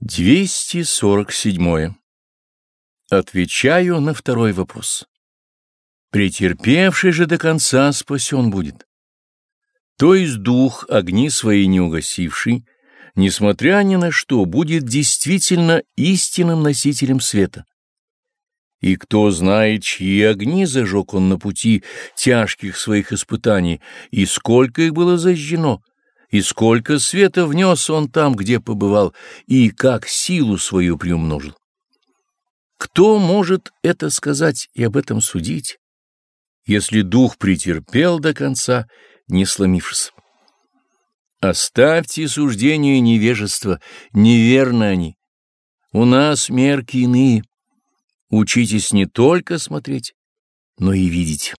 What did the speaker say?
247. Отвечаю на второй вопрос. Претерпевший же до конца спасен будет. То есть дух, огни свои не угасивший, несмотря ни на что, будет действительно истинным носителем света. И кто знает, чьи огни зажег он на пути тяжких своих испытаний, и сколько их было зажжено, и сколько света внес он там, где побывал, и как силу свою приумножил. Кто может это сказать и об этом судить, если дух претерпел до конца, не сломившись? Оставьте суждения невежества, неверны они. У нас мерки иные. Учитесь не только смотреть, но и видеть.